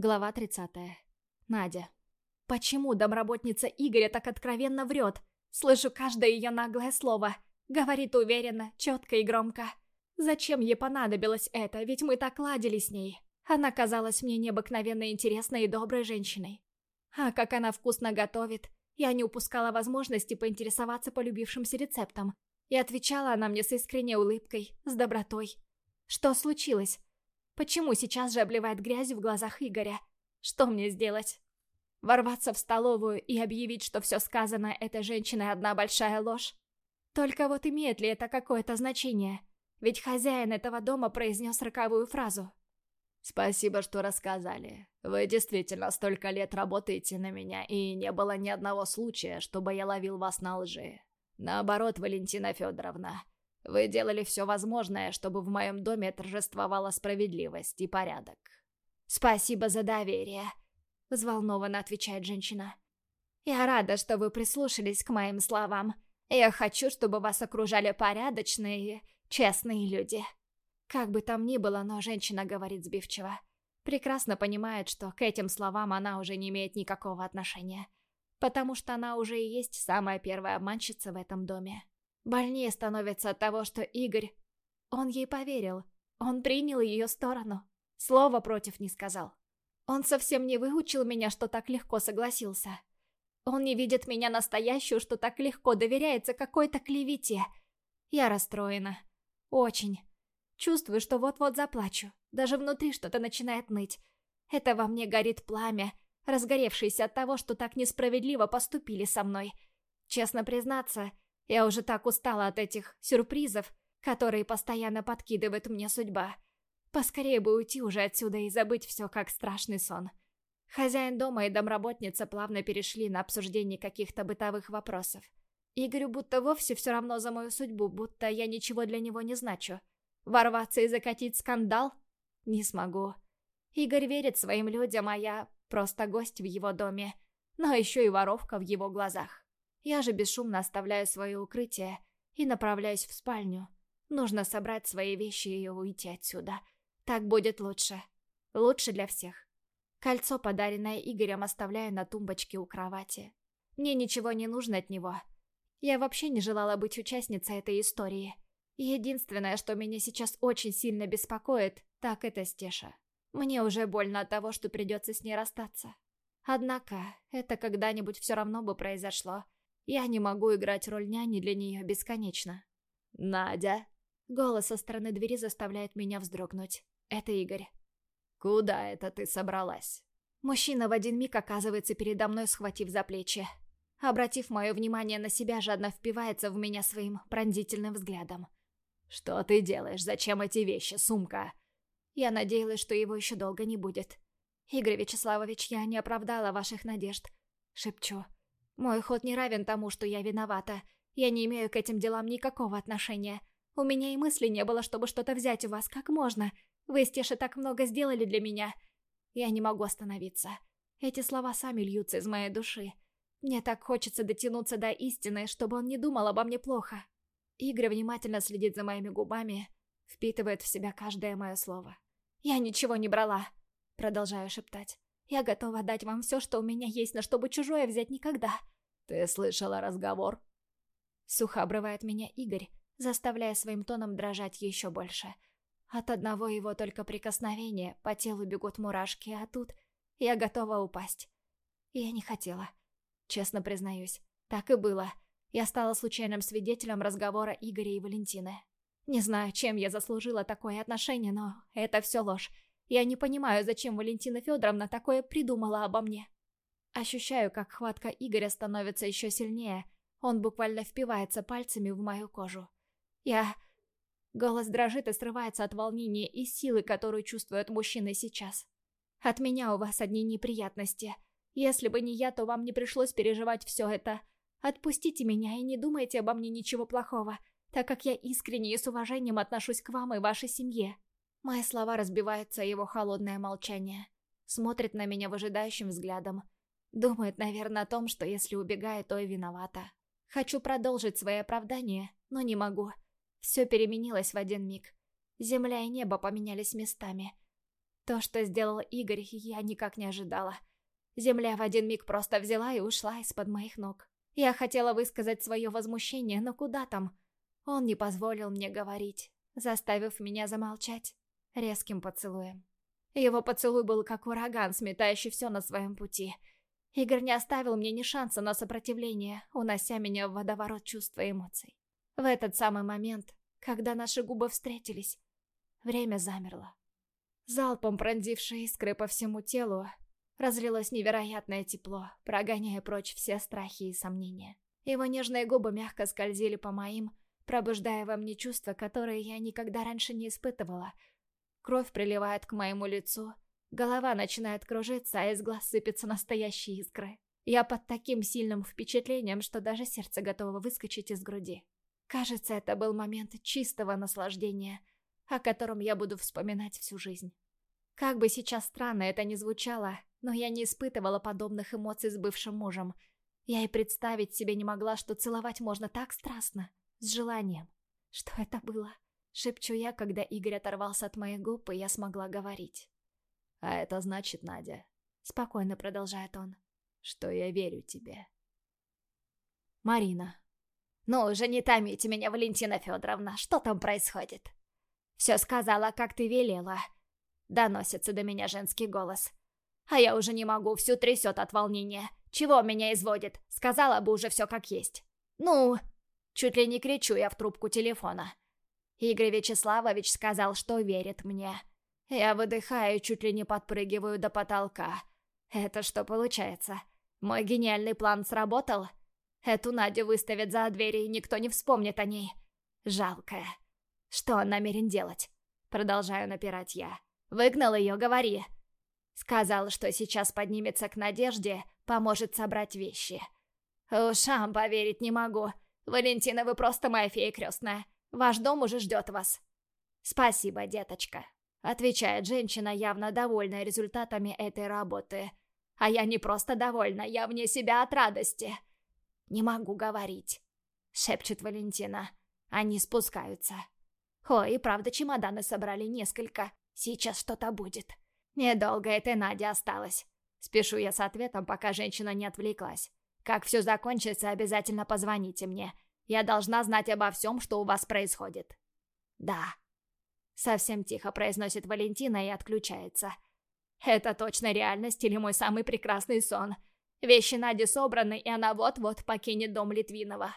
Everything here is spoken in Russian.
Глава 30. Надя. Почему домработница Игоря так откровенно врет? Слышу каждое ее наглое слово. Говорит уверенно, четко и громко. Зачем ей понадобилось это, ведь мы так ладили с ней. Она казалась мне необыкновенно интересной и доброй женщиной. А как она вкусно готовит. Я не упускала возможности поинтересоваться полюбившимся рецептом. И отвечала она мне с искренней улыбкой, с добротой. Что случилось? Почему сейчас же обливает грязью в глазах Игоря? Что мне сделать? Ворваться в столовую и объявить, что все сказанное этой женщиной одна большая ложь? Только вот имеет ли это какое-то значение? Ведь хозяин этого дома произнес роковую фразу. «Спасибо, что рассказали. Вы действительно столько лет работаете на меня, и не было ни одного случая, чтобы я ловил вас на лжи. Наоборот, Валентина Федоровна, вы делали все возможное, чтобы в моем доме торжествовала справедливость и порядок. «Спасибо за доверие», — взволнованно отвечает женщина. «Я рада, что вы прислушались к моим словам. Я хочу, чтобы вас окружали порядочные, честные люди». Как бы там ни было, но женщина говорит сбивчиво. Прекрасно понимает, что к этим словам она уже не имеет никакого отношения. Потому что она уже и есть самая первая обманщица в этом доме. Больнее становится от того, что Игорь... Он ей поверил. Он принял ее сторону. Слова против не сказал. Он совсем не выучил меня, что так легко согласился. Он не видит меня настоящую, что так легко доверяется какой-то клевете. Я расстроена. Очень. Чувствую, что вот-вот заплачу. Даже внутри что-то начинает ныть. Это во мне горит пламя, разгоревшееся от того, что так несправедливо поступили со мной. Честно признаться, я уже так устала от этих сюрпризов, которые постоянно подкидывает мне судьба. Поскорее бы уйти уже отсюда и забыть все как страшный сон. Хозяин дома и домработница плавно перешли на обсуждение каких-то бытовых вопросов. Игорю будто вовсе все равно за мою судьбу, будто я ничего для него не значу. Ворваться и закатить скандал? Не смогу. Игорь верит своим людям, а я просто гость в его доме, но еще и воровка в его глазах. Я же бесшумно оставляю свое укрытие и направляюсь в спальню. Нужно собрать свои вещи и уйти отсюда. Так будет лучше. Лучше для всех. Кольцо, подаренное Игорем, оставляю на тумбочке у кровати. Мне ничего не нужно от него. Я вообще не желала быть участницей этой истории. Единственное, что меня сейчас очень сильно беспокоит, так это Стеша. Мне уже больно от того, что придется с ней расстаться. Однако, это когда-нибудь все равно бы произошло. Я не могу играть роль няни для нее бесконечно. «Надя!» Голос со стороны двери заставляет меня вздрогнуть. Это Игорь. «Куда это ты собралась?» Мужчина в один миг оказывается передо мной, схватив за плечи. Обратив мое внимание на себя, жадно впивается в меня своим пронзительным взглядом. «Что ты делаешь? Зачем эти вещи, сумка?» Я надеялась, что его еще долго не будет. «Игорь Вячеславович, я не оправдала ваших надежд», — шепчу. Мой ход не равен тому, что я виновата. Я не имею к этим делам никакого отношения. У меня и мысли не было, чтобы что-то взять у вас. Как можно? Вы с Тешей так много сделали для меня. Я не могу остановиться. Эти слова сами льются из моей души. Мне так хочется дотянуться до истины, чтобы он не думал обо мне плохо. Игорь внимательно следит за моими губами, впитывает в себя каждое мое слово. «Я ничего не брала», — продолжаю шептать. Я готова дать вам все, что у меня есть, но чтобы чужое взять никогда. Ты слышала разговор? Сухо обрывает меня Игорь, заставляя своим тоном дрожать еще больше. От одного его только прикосновения по телу бегут мурашки, а тут я готова упасть. Я не хотела. Честно признаюсь, так и было. Я стала случайным свидетелем разговора Игоря и Валентины. Не знаю, чем я заслужила такое отношение, но это все ложь. Я не понимаю, зачем Валентина Федоровна такое придумала обо мне. Ощущаю, как хватка Игоря становится еще сильнее. Он буквально впивается пальцами в мою кожу. Я... Голос дрожит и срывается от волнения и силы, которую чувствуют мужчины сейчас. От меня у вас одни неприятности. Если бы не я, то вам не пришлось переживать все это. Отпустите меня и не думайте обо мне ничего плохого, так как я искренне и с уважением отношусь к вам и вашей семье. Мои слова разбиваются его холодное молчание. Смотрит на меня выжидающим взглядом. Думает, наверное, о том, что если убегает, то и виновата. Хочу продолжить свои оправдания, но не могу. Все переменилось в один миг. Земля и небо поменялись местами. То, что сделал Игорь, я никак не ожидала. Земля в один миг просто взяла и ушла из-под моих ног. Я хотела высказать свое возмущение, но куда там? Он не позволил мне говорить, заставив меня замолчать резким поцелуем. Его поцелуй был как ураган, сметающий все на своем пути. Игорь не оставил мне ни шанса на сопротивление, унося меня в водоворот чувств и эмоций. В этот самый момент, когда наши губы встретились, время замерло. Залпом пронзившие искры по всему телу, разлилось невероятное тепло, прогоняя прочь все страхи и сомнения. Его нежные губы мягко скользили по моим, пробуждая во мне чувства, которые я никогда раньше не испытывала — Кровь приливает к моему лицу, голова начинает кружиться, а из глаз сыпятся настоящие искры. Я под таким сильным впечатлением, что даже сердце готово выскочить из груди. Кажется, это был момент чистого наслаждения, о котором я буду вспоминать всю жизнь. Как бы сейчас странно это ни звучало, но я не испытывала подобных эмоций с бывшим мужем. Я и представить себе не могла, что целовать можно так страстно, с желанием. Что это было? Шепчу я, когда Игорь оторвался от моих губ, и я смогла говорить. «А это значит, Надя...» Спокойно продолжает он. «Что я верю тебе». Марина. «Ну уже не томите меня, Валентина Федоровна, что там происходит?» «Все сказала, как ты велела». Доносится до меня женский голос. «А я уже не могу, всю трясет от волнения. Чего меня изводит? Сказала бы уже все как есть». «Ну...» Чуть ли не кричу я в трубку телефона. Игорь Вячеславович сказал, что верит мне. Я выдыхаю, чуть ли не подпрыгиваю до потолка. Это что получается? Мой гениальный план сработал? Эту Надю выставят за двери, и никто не вспомнит о ней. Жалкая. Что он намерен делать? Продолжаю напирать я. Выгнал ее, говори. Сказал, что сейчас поднимется к Надежде, поможет собрать вещи. Ушам поверить не могу. Валентина, вы просто моя фея крестная. Ваш дом уже ждет вас». «Спасибо, деточка», — отвечает женщина, явно довольная результатами этой работы. «А я не просто довольна, я вне себя от радости». «Не могу говорить», — шепчет Валентина. Они спускаются. «Ой, и правда чемоданы собрали несколько. Сейчас что-то будет». «Недолго этой Надя осталась». Спешу я с ответом, пока женщина не отвлеклась. «Как все закончится, обязательно позвоните мне. Я должна знать обо всем, что у вас происходит». «Да». Совсем тихо произносит Валентина и отключается. «Это точно реальность или мой самый прекрасный сон?» Вещи Нади собраны, и она вот-вот покинет дом Литвинова.